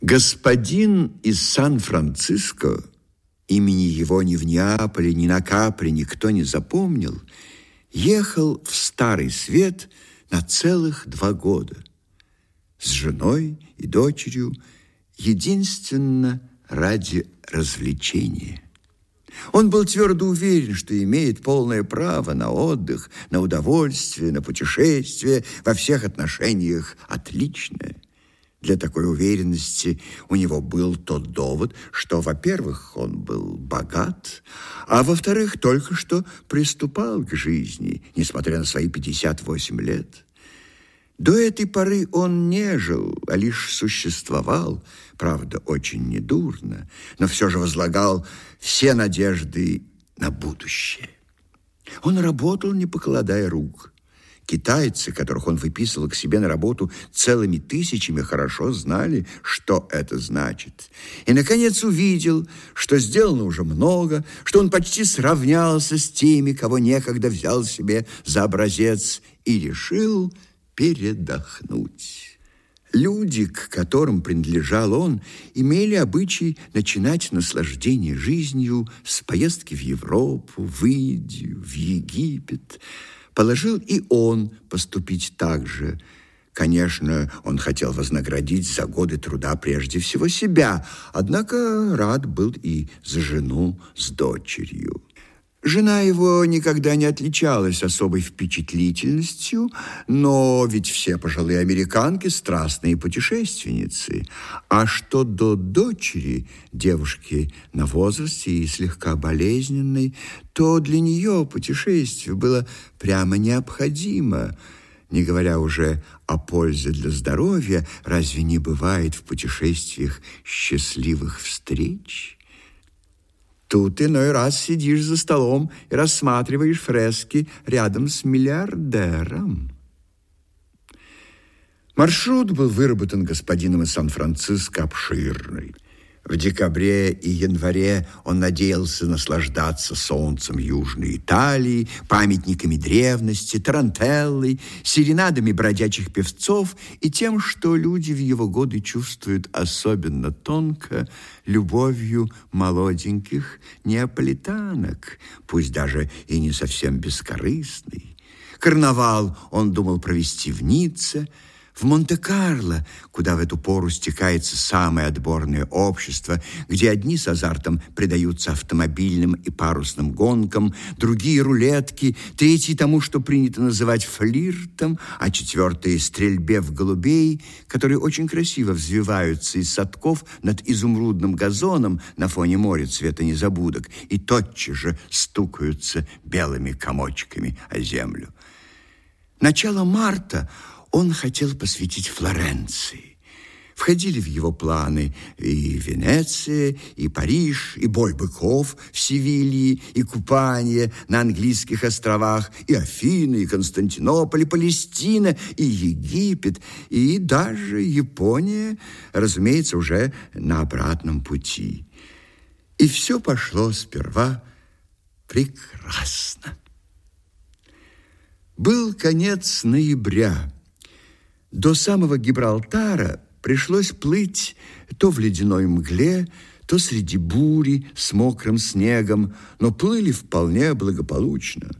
Господин из Сан-Франциско, имени его ни в Неаполе, ни на Капре никто не запомнил, ехал в Старый Свет на целых два года с женой и дочерью, единственно ради развлечения. Он был твердо уверен, что имеет полное право на отдых, на удовольствие, на путешествие, во всех отношениях отличное. Для такой уверенности у него был тот довод, что, во-первых, он был богат, а во-вторых, только что приступал к жизни, несмотря на свои 58 лет. До этой поры он не жил, а лишь существовал, правда, очень недурно, но все же возлагал все надежды на будущее. Он работал, не покладая рук. Китайцы, которых он выписывал к себе на работу целыми тысячами, хорошо знали, что это значит. И, наконец, увидел, что сделано уже много, что он почти сравнялся с теми, кого некогда взял себе за образец, и решил – передохнуть. Люди, к которым принадлежал он, имели обычай начинать наслаждение жизнью с поездки в Европу, в Индию, в Египет. Положил и он поступить так же. Конечно, он хотел вознаградить за годы труда прежде всего себя, однако рад был и за жену с дочерью. Жена его никогда не отличалась особой впечатлительностью, но ведь все пожилые американки – страстные путешественницы. А что до дочери, девушки на возрасте и слегка болезненной, то для нее путешествие было прямо необходимо – не говоря уже о пользе для здоровья, разве не бывает в путешествиях счастливых встреч? Тут иной раз сидишь за столом и рассматриваешь фрески рядом с миллиардером. Маршрут был выработан господином из Сан-Франциско обширный – в декабре и январе он надеялся наслаждаться солнцем Южной Италии, памятниками древности, тарантеллой, серенадами бродячих певцов и тем, что люди в его годы чувствуют особенно тонко, любовью молоденьких неаполитанок, пусть даже и не совсем бескорыстной. Карнавал он думал провести в Ницце – в Монте-Карло, куда в эту пору стекается самое отборное общество, где одни с азартом предаются автомобильным и парусным гонкам, другие — рулетки, третьи — тому, что принято называть флиртом, а четвертые — стрельбе в голубей, которые очень красиво взвиваются из садков над изумрудным газоном на фоне моря цвета незабудок и тотчас же стукаются белыми комочками о землю. Начало марта — он хотел посвятить Флоренции. Входили в его планы и Венеция, и Париж, и бой быков в Севилье, и купание на английских островах, и Афины, и Константинополь, и Палестина, и Египет, и даже Япония, разумеется, уже на обратном пути. И все пошло сперва прекрасно. Был конец ноября – до самого Гибралтара пришлось плыть то в ледяной мгле, то среди бури с мокрым снегом, но плыли вполне благополучно.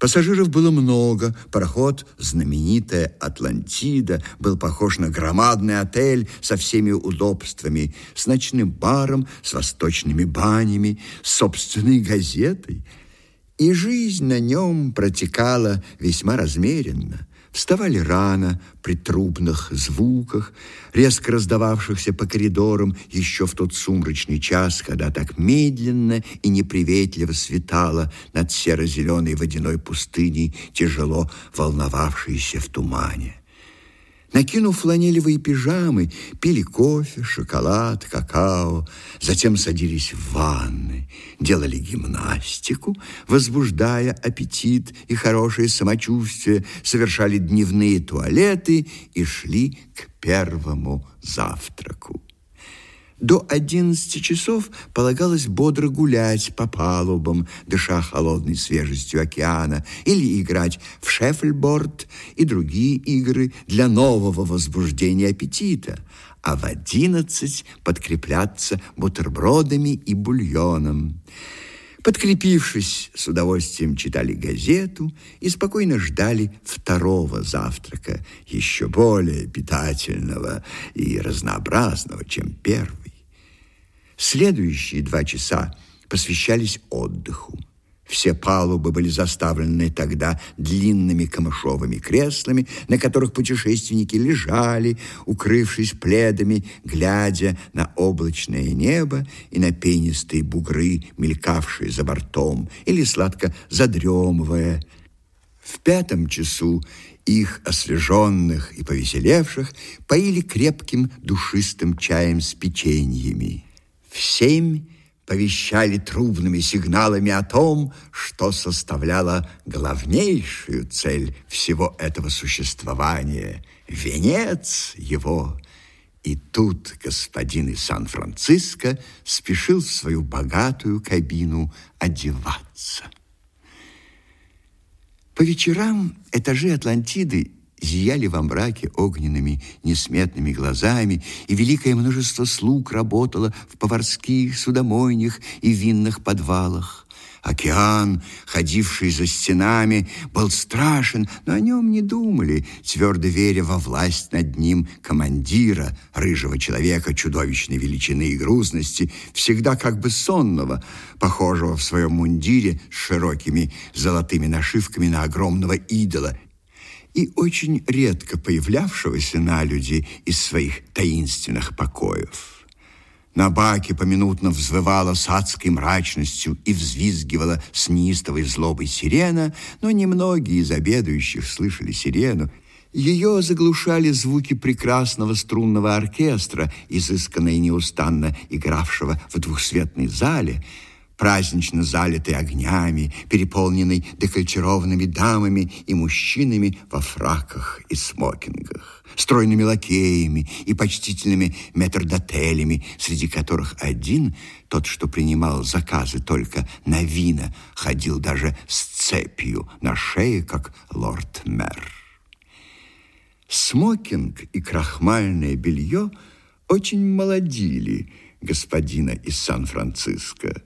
Пассажиров было много, пароход «Знаменитая Атлантида» был похож на громадный отель со всеми удобствами, с ночным баром, с восточными банями, с собственной газетой. И жизнь на нем протекала весьма размеренно – вставали рано при трубных звуках, резко раздававшихся по коридорам еще в тот сумрачный час, когда так медленно и неприветливо светало над серо-зеленой водяной пустыней, тяжело волновавшейся в тумане. Накинув фланелевые пижамы, пили кофе, шоколад, какао, затем садились в ванны, делали гимнастику, возбуждая аппетит и хорошее самочувствие, совершали дневные туалеты и шли к первому завтраку. До одиннадцати часов полагалось бодро гулять по палубам, дыша холодной свежестью океана, или играть в шеффельборд и другие игры для нового возбуждения аппетита, а в одиннадцать подкрепляться бутербродами и бульоном. Подкрепившись, с удовольствием читали газету и спокойно ждали второго завтрака, еще более питательного и разнообразного, чем первый. Следующие два часа посвящались отдыху. Все палубы были заставлены тогда длинными камышовыми креслами, на которых путешественники лежали, укрывшись пледами, глядя на облачное небо и на пенистые бугры, мелькавшие за бортом, или сладко задремывая. В пятом часу их, освеженных и повеселевших, поили крепким душистым чаем с печеньями. В семь повещали трубными сигналами о том, что составляло главнейшую цель всего этого существования, венец его. И тут господин из Сан-Франциско спешил в свою богатую кабину одеваться. По вечерам этажи Атлантиды зияли во мраке огненными несметными глазами, и великое множество слуг работало в поварских, судомойнях и винных подвалах. Океан, ходивший за стенами, был страшен, но о нем не думали, твердо веря во власть над ним командира, рыжего человека чудовищной величины и грузности, всегда как бы сонного, похожего в своем мундире с широкими золотыми нашивками на огромного идола и очень редко появлявшегося на люди из своих таинственных покоев. На баке поминутно взвывала с адской мрачностью и взвизгивала с неистовой злобой сирена, но немногие из обедающих слышали сирену. Ее заглушали звуки прекрасного струнного оркестра, изысканно и неустанно игравшего в двухсветной зале – празднично залитый огнями, переполненный декольчированными дамами и мужчинами во фраках и смокингах, стройными лакеями и почтительными метрдотелями, среди которых один, тот, что принимал заказы только на вина, ходил даже с цепью на шее, как лорд-мэр. Смокинг и крахмальное белье очень молодили господина из Сан-Франциско.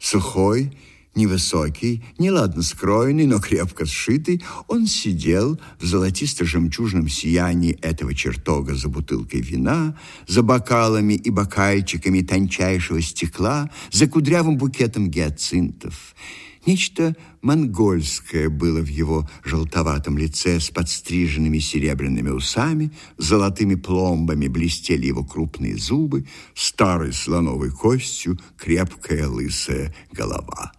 Сухой, невысокий, неладно скроенный, но крепко сшитый, он сидел в золотисто-жемчужном сиянии этого чертога за бутылкой вина, за бокалами и бокальчиками тончайшего стекла, за кудрявым букетом гиацинтов – Нечто монгольское было в его желтоватом лице с подстриженными серебряными усами, золотыми пломбами блестели его крупные зубы, старой слоновой костью крепкая лысая голова.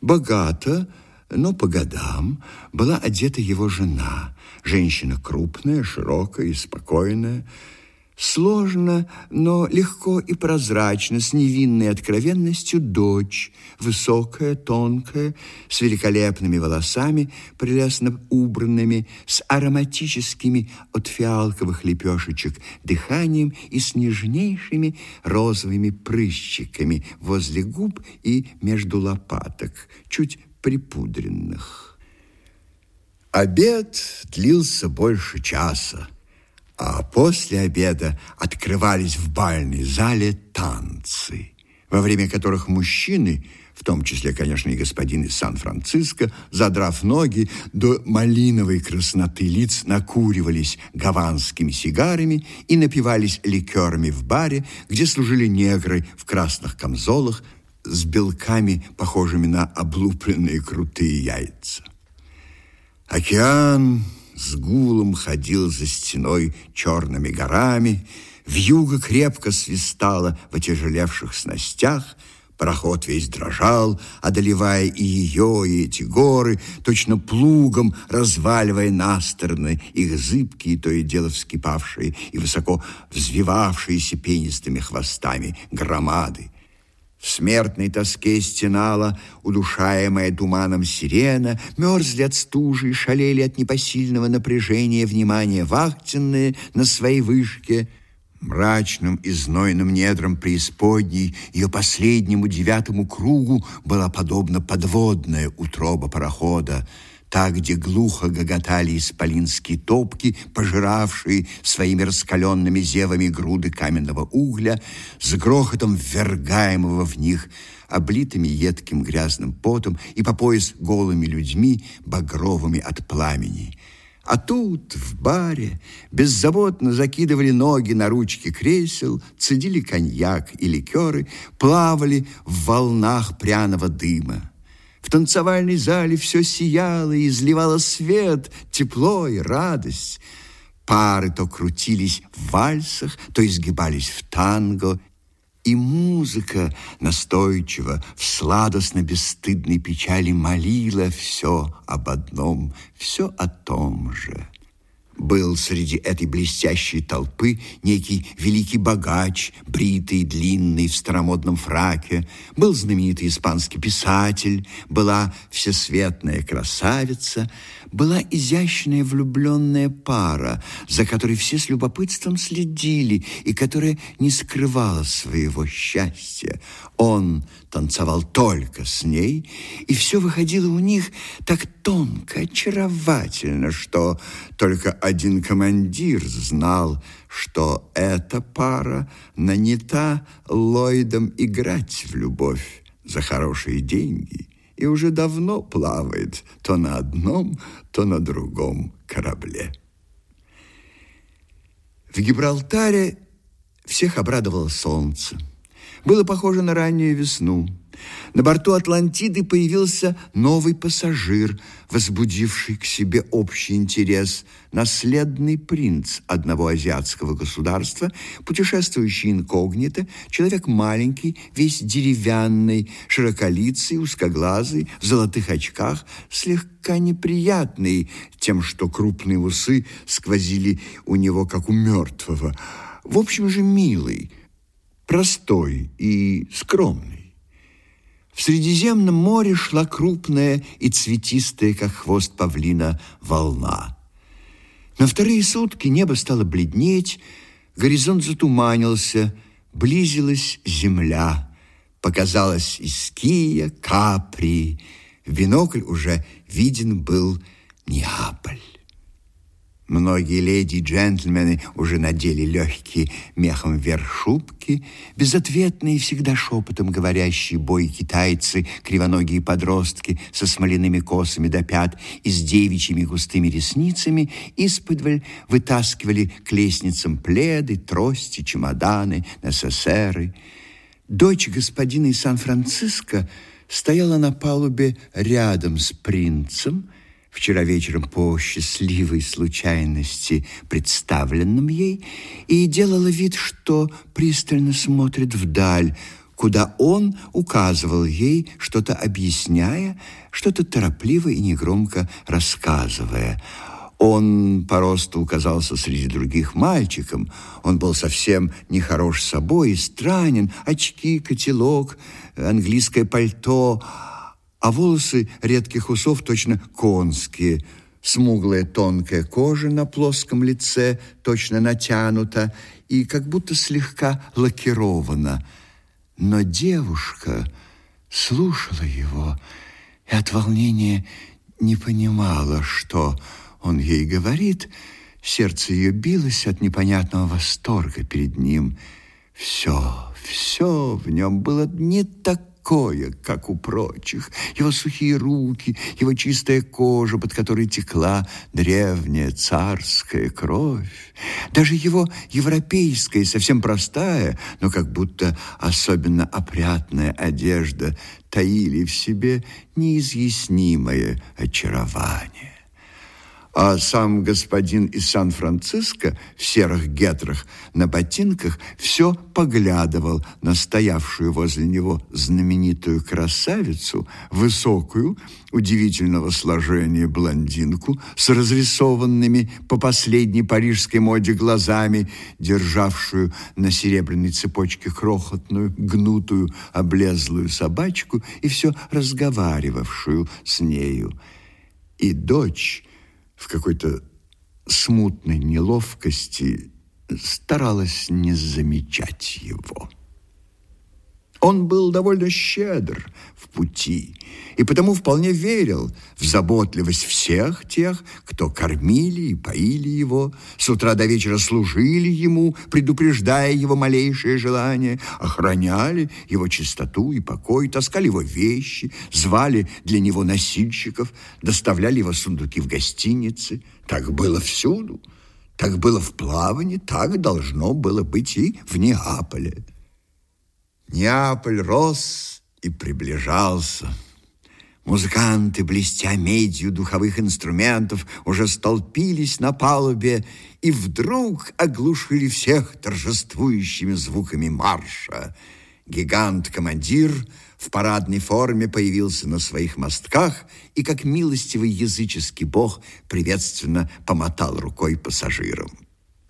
Богато, но по годам была одета его жена, женщина крупная, широкая и спокойная, Сложно, но легко и прозрачно, с невинной откровенностью дочь, высокая, тонкая, с великолепными волосами, прелестно убранными, с ароматическими от фиалковых лепешечек дыханием и с нежнейшими розовыми прыщиками возле губ и между лопаток, чуть припудренных. Обед длился больше часа а после обеда открывались в бальной зале танцы, во время которых мужчины, в том числе, конечно, и господин из Сан-Франциско, задрав ноги до малиновой красноты лиц, накуривались гаванскими сигарами и напивались ликерами в баре, где служили негры в красных камзолах с белками, похожими на облупленные крутые яйца. Океан с гулом ходил за стеной черными горами, вьюга крепко свистала в отяжелевших снастях, Пароход весь дрожал, одолевая и ее, и эти горы, точно плугом разваливая на стороны их зыбкие, то и дело вскипавшие и высоко взвивавшиеся пенистыми хвостами громады. В смертной тоске стенала, удушаемая туманом сирена, мерзли от стужи и шалели от непосильного напряжения внимания вахтенные на своей вышке. Мрачным и знойным недром преисподней ее последнему девятому кругу была подобна подводная утроба парохода, та, где глухо гоготали исполинские топки, пожиравшие своими раскаленными зевами груды каменного угля, с грохотом ввергаемого в них, облитыми едким грязным потом и по пояс голыми людьми, багровыми от пламени. А тут, в баре, беззаботно закидывали ноги на ручки кресел, цедили коньяк и ликеры, плавали в волнах пряного дыма. В танцевальной зале все сияло и изливало свет, тепло и радость. Пары то крутились в вальсах, то изгибались в танго, и музыка настойчиво в сладостно-бесстыдной печали молила все об одном, все о том же. Был среди этой блестящей толпы некий великий богач, бритый, длинный, в старомодном фраке. Был знаменитый испанский писатель, была всесветная красавица, была изящная влюбленная пара, за которой все с любопытством следили и которая не скрывала своего счастья. Он танцевал только с ней, и все выходило у них так тонко, очаровательно, что только один командир знал, что эта пара нанята Ллойдом играть в любовь за хорошие деньги и уже давно плавает то на одном, то на другом корабле. В Гибралтаре всех обрадовало солнце. Было похоже на раннюю весну. На борту Атлантиды появился новый пассажир, возбудивший к себе общий интерес. Наследный принц одного азиатского государства, путешествующий инкогнито, человек маленький, весь деревянный, широколицый, узкоглазый, в золотых очках, слегка неприятный тем, что крупные усы сквозили у него, как у мертвого. В общем же, милый, простой и скромный. В Средиземном море шла крупная и цветистая, как хвост павлина, волна. На вторые сутки небо стало бледнеть, горизонт затуманился, близилась земля. Показалась Иския, Капри. В бинокль уже виден был Неаполь. Многие леди и джентльмены уже надели легкие мехом вверх шубки, безответные, всегда шепотом говорящие бой китайцы, кривоногие подростки со смоляными косами до пят и с девичьими густыми ресницами исподволь вытаскивали к лестницам пледы, трости, чемоданы, НССРы. Дочь господина из Сан-Франциско стояла на палубе рядом с принцем, вчера вечером по счастливой случайности, представленном ей, и делала вид, что пристально смотрит вдаль, куда он указывал ей, что-то объясняя, что-то торопливо и негромко рассказывая. Он по росту казался среди других мальчиком. Он был совсем нехорош собой и странен. Очки, котелок, английское пальто — а волосы редких усов точно конские. Смуглая тонкая кожа на плоском лице точно натянута и как будто слегка лакирована. Но девушка слушала его и от волнения не понимала, что он ей говорит. Сердце ее билось от непонятного восторга перед ним. Все, все в нем было не так такое, как у прочих. Его сухие руки, его чистая кожа, под которой текла древняя царская кровь. Даже его европейская, совсем простая, но как будто особенно опрятная одежда таили в себе неизъяснимое очарование а сам господин из Сан-Франциско в серых гетрах на ботинках все поглядывал на стоявшую возле него знаменитую красавицу, высокую, удивительного сложения блондинку с разрисованными по последней парижской моде глазами, державшую на серебряной цепочке крохотную, гнутую, облезлую собачку и все разговаривавшую с нею. И дочь в какой-то смутной неловкости старалась не замечать его. Он был довольно щедр в пути, и потому вполне верил в заботливость всех тех, кто кормили и поили его, с утра до вечера служили ему, предупреждая его малейшее желание, охраняли его чистоту и покой, таскали его вещи, звали для него носильщиков, доставляли его сундуки в гостиницы. Так было всюду, так было в плавании, так должно было быть и в Неаполе. Неаполь рос и приближался. Музыканты, блестя медью духовых инструментов, уже столпились на палубе и вдруг оглушили всех торжествующими звуками марша. Гигант-командир в парадной форме появился на своих мостках и, как милостивый языческий бог, приветственно помотал рукой пассажирам.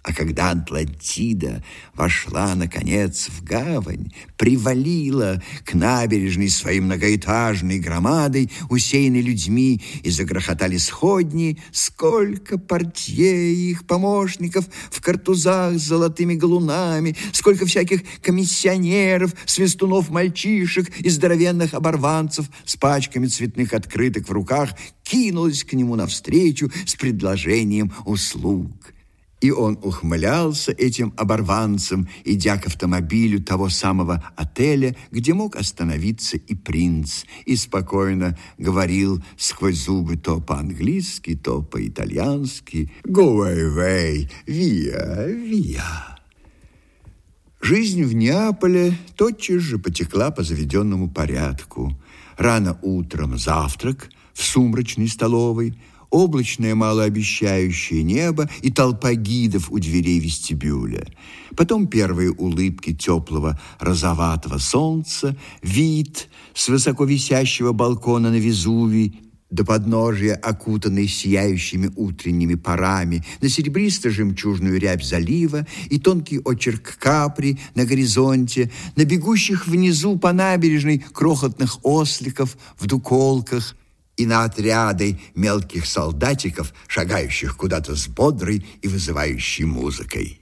А когда Атлантида вошла, наконец, в гавань, привалила к набережной своей многоэтажной громадой, усеянной людьми, и загрохотали сходни, сколько портье их помощников в картузах с золотыми галунами, сколько всяких комиссионеров, свистунов-мальчишек и здоровенных оборванцев с пачками цветных открыток в руках кинулось к нему навстречу с предложением услуг. И он ухмылялся этим оборванцем, идя к автомобилю того самого отеля, где мог остановиться и принц, и спокойно говорил сквозь зубы то по-английски, то по-итальянски «Go away, via, via». Жизнь в Неаполе тотчас же потекла по заведенному порядку. Рано утром завтрак в сумрачной столовой – облачное малообещающее небо и толпа гидов у дверей вестибюля. Потом первые улыбки теплого розоватого солнца, вид с высоко висящего балкона на Везувий до подножия, окутанной сияющими утренними парами, на серебристо-жемчужную рябь залива и тонкий очерк капри на горизонте, на бегущих внизу по набережной крохотных осликов в дуколках – и на отряды мелких солдатиков, шагающих куда-то с бодрой и вызывающей музыкой.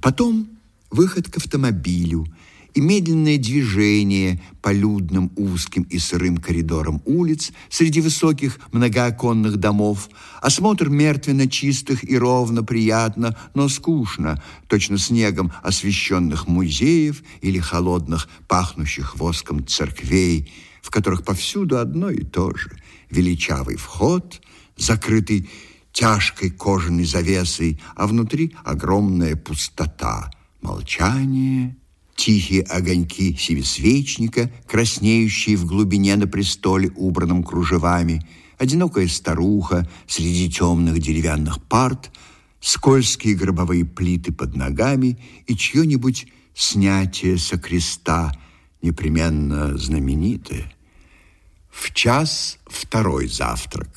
Потом выход к автомобилю и медленное движение по людным узким и сырым коридорам улиц среди высоких многооконных домов, осмотр мертвенно чистых и ровно приятно, но скучно, точно снегом освещенных музеев или холодных, пахнущих воском церквей, в которых повсюду одно и то же – величавый вход, закрытый тяжкой кожаной завесой, а внутри огромная пустота, молчание, тихие огоньки семисвечника, краснеющие в глубине на престоле, убранном кружевами, одинокая старуха среди темных деревянных парт, скользкие гробовые плиты под ногами и чье-нибудь снятие со креста, непременно знаменитое. В час второй завтрак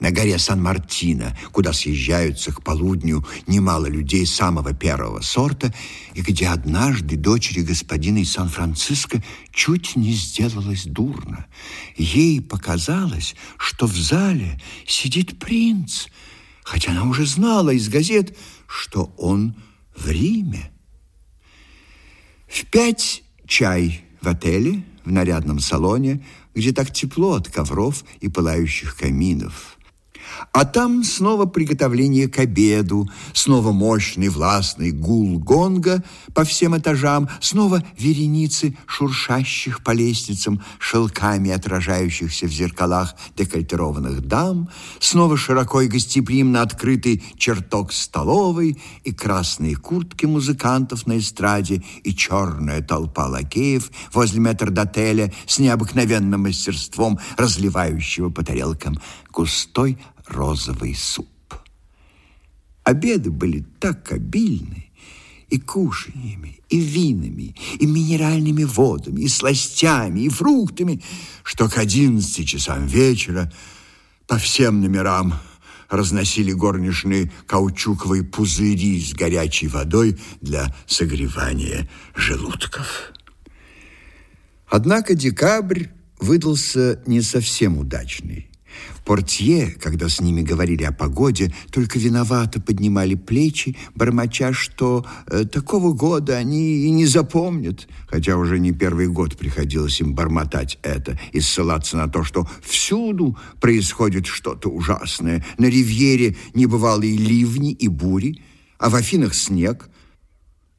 на горе Сан-Мартино, куда съезжаются к полудню немало людей самого первого сорта, и где однажды дочери господина из Сан-Франциско чуть не сделалось дурно. Ей показалось, что в зале сидит принц, хотя она уже знала из газет, что он в Риме. В пять чай в отеле, в нарядном салоне – где так тепло от ковров и пылающих каминов. А там снова приготовление к обеду, снова мощный властный гул гонга по всем этажам, снова вереницы шуршащих по лестницам шелками отражающихся в зеркалах декольтированных дам, снова широко и гостеприимно открытый чертог столовой и красные куртки музыкантов на эстраде и черная толпа лакеев возле метрдотеля с необыкновенным мастерством разливающего по тарелкам густой розовый суп. Обеды были так обильны, и кушаньями, и винами, и минеральными водами, и сластями, и фруктами, что к одиннадцати часам вечера по всем номерам разносили горничные каучуковые пузыри с горячей водой для согревания желудков. Однако декабрь выдался не совсем удачный. Портье, когда с ними говорили о погоде, только виновато поднимали плечи, бормоча, что э, такого года они и не запомнят, хотя уже не первый год приходилось им бормотать это и ссылаться на то, что всюду происходит что-то ужасное. На ривьере небывалые ливни и бури, а в Афинах снег.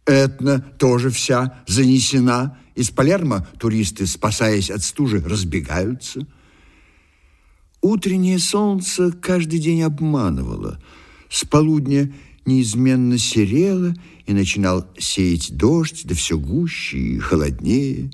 Этна тоже вся занесена. Из Палермо туристы, спасаясь от стужи, разбегаются – Утреннее солнце каждый день обманывало. С полудня неизменно серело и начинал сеять дождь, да все гуще и холоднее.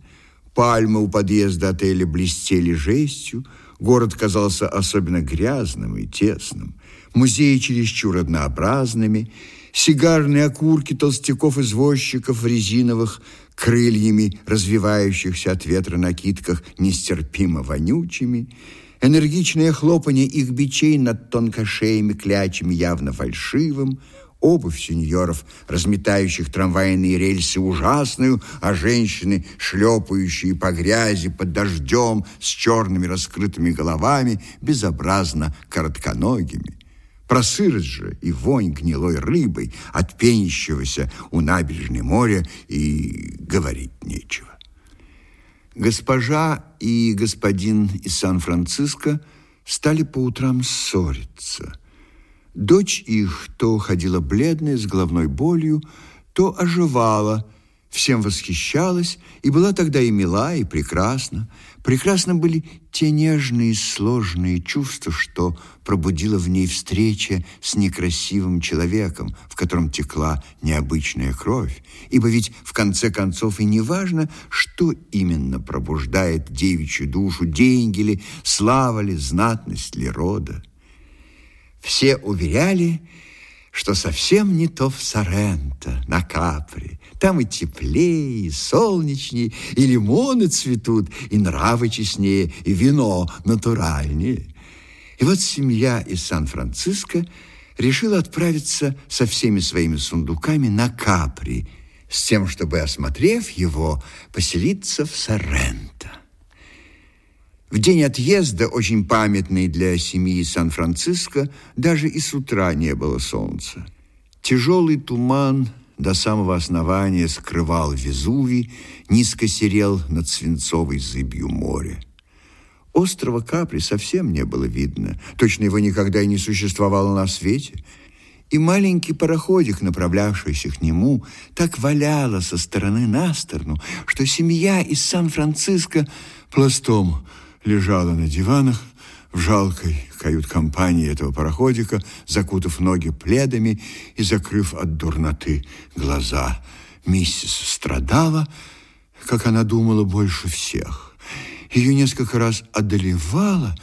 Пальмы у подъезда отеля блестели жестью, город казался особенно грязным и тесным, музеи чересчур однообразными, сигарные окурки толстяков-извозчиков резиновых крыльями, развивающихся от ветра накидках, нестерпимо вонючими – Энергичное хлопанье их бичей над тонкошеями клячами явно фальшивым, обувь сеньоров, разметающих трамвайные рельсы, ужасную, а женщины, шлепающие по грязи под дождем с черными раскрытыми головами, безобразно коротконогими. Про же и вонь гнилой рыбой от пенящегося у набережной моря и говорить нечего. Госпожа и господин из Сан-Франциско стали по утрам ссориться. Дочь их то ходила бледная, с головной болью, то оживала, всем восхищалась и была тогда и мила, и прекрасна. Прекрасны были те нежные, сложные чувства, что пробудила в ней встреча с некрасивым человеком, в котором текла необычная кровь. Ибо ведь в конце концов и не важно, что именно пробуждает девичью душу, деньги ли, слава ли, знатность ли рода. Все уверяли, что совсем не то в Соренто, на Капри. Там и теплее, и солнечнее, и лимоны цветут, и нравы честнее, и вино натуральнее. И вот семья из Сан-Франциско решила отправиться со всеми своими сундуками на Капри, с тем, чтобы, осмотрев его, поселиться в Соренто. В день отъезда, очень памятный для семьи Сан-Франциско, даже и с утра не было солнца. Тяжелый туман до самого основания скрывал Везувий, низко серел над свинцовой зыбью моря. Острова Капри совсем не было видно, точно его никогда и не существовало на свете. И маленький пароходик, направлявшийся к нему, так валяло со стороны на сторону, что семья из Сан-Франциско пластом лежала на диванах жалкой кают-компании этого пароходика, закутав ноги пледами и закрыв от дурноты глаза. Миссис страдала, как она думала, больше всех. Ее несколько раз одолевало,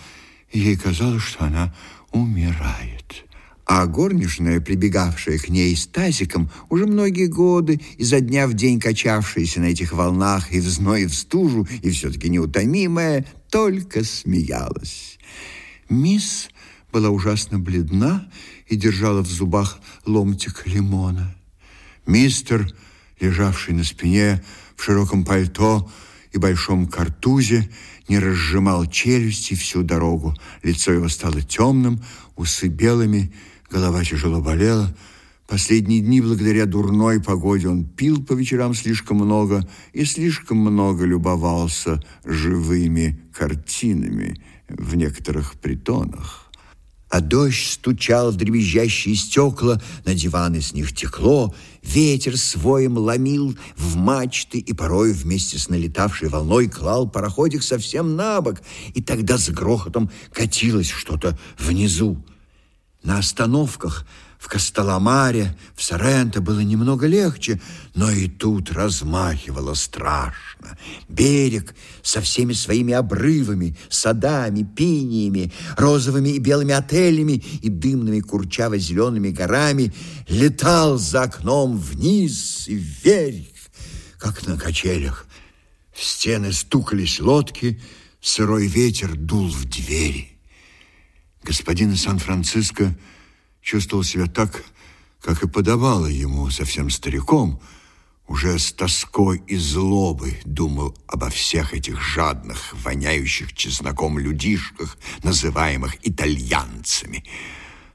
и ей казалось, что она умирает а горничная, прибегавшая к ней с тазиком, уже многие годы, изо дня в день качавшаяся на этих волнах и в зной, и в стужу, и все-таки неутомимая, только смеялась. Мисс была ужасно бледна и держала в зубах ломтик лимона. Мистер, лежавший на спине в широком пальто и большом картузе, не разжимал челюсти всю дорогу. Лицо его стало темным, усы белыми, Голова тяжело болела. Последние дни, благодаря дурной погоде, он пил по вечерам слишком много и слишком много любовался живыми картинами в некоторых притонах. А дождь стучал в дребезжащие стекла, на диваны с них текло, ветер своим ломил в мачты и порой вместе с налетавшей волной клал пароходик совсем на бок, и тогда с грохотом катилось что-то внизу. На остановках в Костоломаре, в Соренто было немного легче, но и тут размахивало страшно. Берег со всеми своими обрывами, садами, пиниями, розовыми и белыми отелями и дымными курчаво-зелеными горами летал за окном вниз и вверх, как на качелях. В стены стукались лодки, сырой ветер дул в двери. Господин Сан-Франциско чувствовал себя так, как и подавало ему совсем стариком. уже с тоской и злобой думал обо всех этих жадных, воняющих чесноком людишках, называемых итальянцами –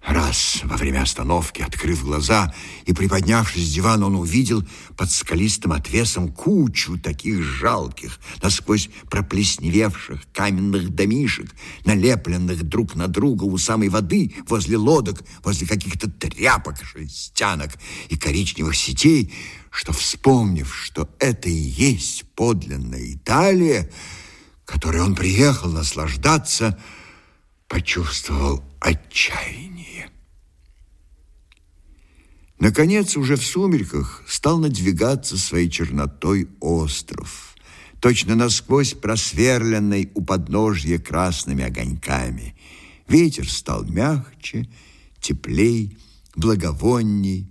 Раз во время остановки, открыв глаза и приподнявшись с дивана, он увидел под скалистым отвесом кучу таких жалких, насквозь проплесневевших каменных домишек, налепленных друг на друга у самой воды, возле лодок, возле каких-то тряпок, шерстянок и коричневых сетей, что, вспомнив, что это и есть подлинная Италия, которой он приехал наслаждаться, почувствовал отчаяние. Наконец, уже в сумерках стал надвигаться своей чернотой остров, точно насквозь просверленный у подножья красными огоньками. Ветер стал мягче, теплей, благовонней,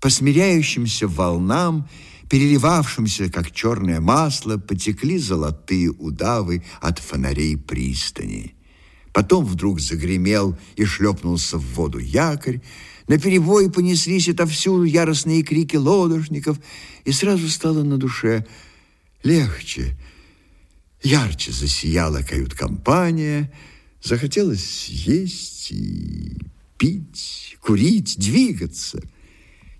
по смиряющимся волнам, переливавшимся, как черное масло, потекли золотые удавы от фонарей пристани. Потом вдруг загремел и шлепнулся в воду якорь. На перебой понеслись отовсюду яростные крики лодочников, и сразу стало на душе легче. Ярче засияла кают-компания, захотелось есть и пить, курить, двигаться –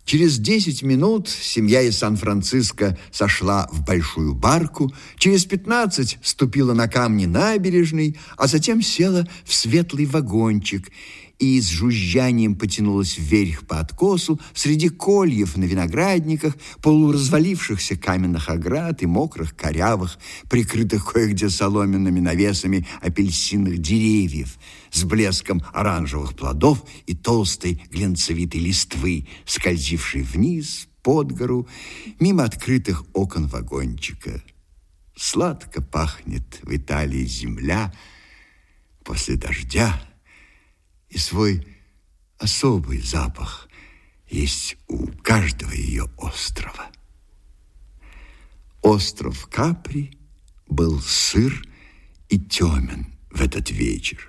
Через 10 минут семья из Сан-Франциско сошла в большую барку, через 15 ступила на камни набережной, а затем села в светлый вагончик и с жужжанием потянулась вверх по откосу среди кольев на виноградниках, полуразвалившихся каменных оград и мокрых корявых, прикрытых кое-где соломенными навесами апельсинных деревьев – с блеском оранжевых плодов и толстой глянцевитой листвы, скользившей вниз, под гору, мимо открытых окон вагончика. Сладко пахнет в Италии земля после дождя, и свой особый запах есть у каждого ее острова. Остров Капри был сыр и темен в этот вечер.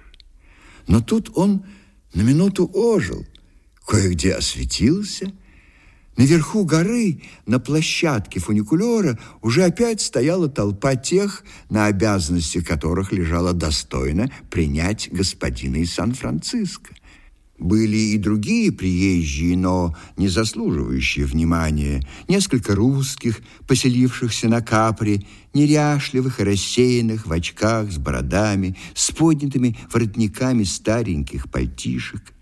Но тут он на минуту ожил, кое-где осветился. Наверху горы, на площадке фуникулера, уже опять стояла толпа тех, на обязанности которых лежало достойно принять господина из Сан-Франциско. Были и другие приезжие, но не заслуживающие внимания. Несколько русских, поселившихся на Капри, неряшливых и рассеянных, в очках, с бородами, с поднятыми воротниками стареньких пальтишек.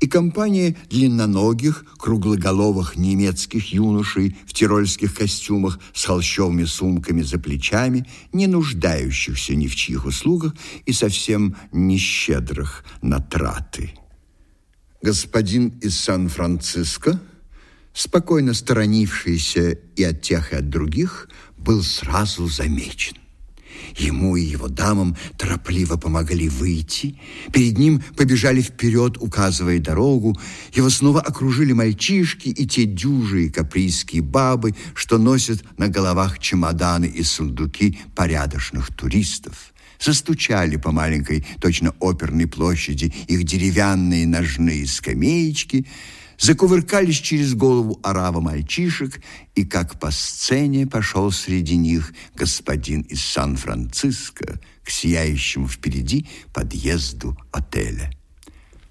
И компания длинноногих, круглоголовых немецких юношей в тирольских костюмах с холщовыми сумками за плечами, не нуждающихся ни в чьих услугах и совсем не щедрых на траты. Господин из Сан-Франциско, спокойно сторонившийся и от тех, и от других, был сразу замечен. Ему и его дамам торопливо помогали выйти. Перед ним побежали вперед, указывая дорогу. Его снова окружили мальчишки и те дюжи и каприйские бабы, что носят на головах чемоданы и сундуки порядочных туристов. Застучали по маленькой, точно оперной площади их деревянные ножные скамеечки, закувыркались через голову арава мальчишек, и как по сцене пошел среди них господин из Сан-Франциско к сияющему впереди подъезду отеля.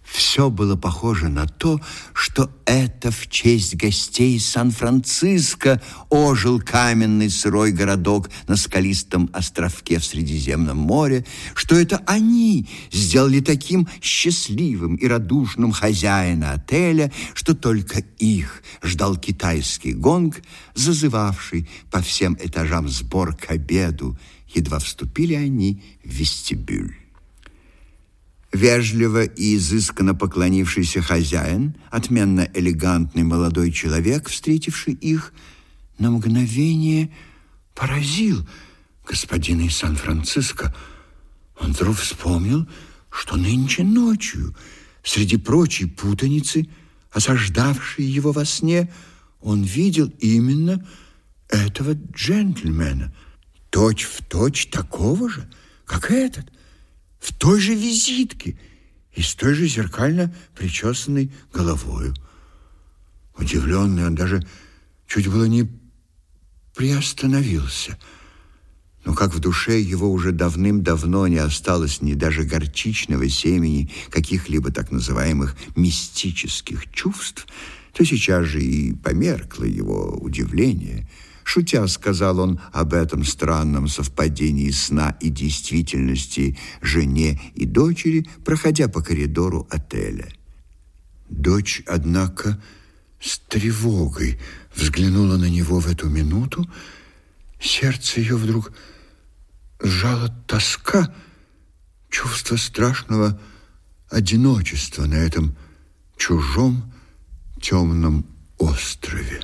Все было похоже на то, что это в честь гостей Сан-Франциско ожил каменный сырой городок на скалистом островке в Средиземном море, что это они сделали таким счастливым и радушным хозяина отеля, что только их ждал китайский гонг, зазывавший по всем этажам сбор к обеду, едва вступили они в вестибюль. Вежливо и изысканно поклонившийся хозяин, отменно элегантный молодой человек, встретивший их, на мгновение поразил господина из Сан-Франциско. Он вдруг вспомнил, что нынче ночью, среди прочей путаницы, осаждавшей его во сне, он видел именно этого джентльмена, точь в точь такого же, как этот в той же визитке и с той же зеркально причесанной головою. Удивленный, он даже чуть было не приостановился. Но как в душе его уже давным-давно не осталось ни даже горчичного семени каких-либо так называемых мистических чувств, то сейчас же и померкло его удивление. Шутя сказал он об этом странном совпадении сна и действительности жене и дочери, проходя по коридору отеля. Дочь, однако, с тревогой взглянула на него в эту минуту. Сердце ее вдруг сжала тоска, чувство страшного одиночества на этом чужом темном острове.